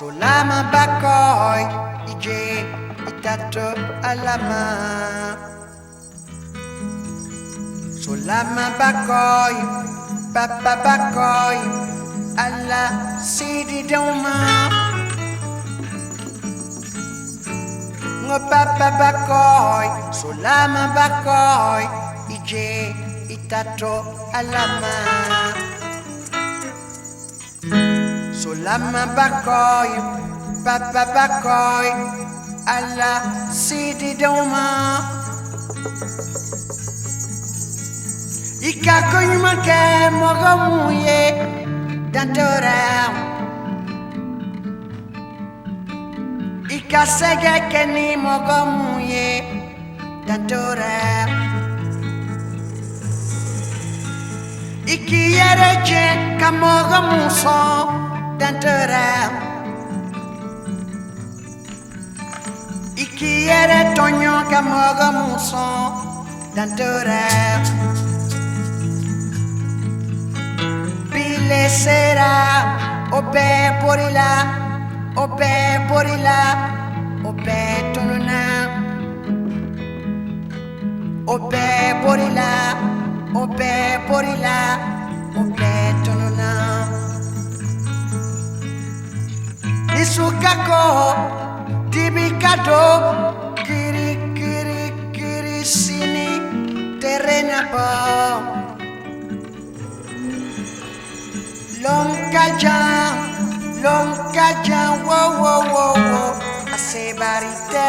Sulama bakoy ije itato alama Sulama bakoy papa bakoy alla sidi doma Ngo papa bakoy Sulama bakoy ije itato alama Sulama bakoy, papa bakoy, alla sidi doma. Ika konyuma ke mogo muye dantora. Ika sege ke ni mogo muye dantora. Iki yere je ka mogo muso dantora. Iki yere tonyo ka mogo muso dantora. Bile sera obe porila obe porila obe tonuna obe porila obe porila obe Isukako tibikado kiri kiri kiri sini terena po Lonkaja lonkaja wo wo wo wo asebarite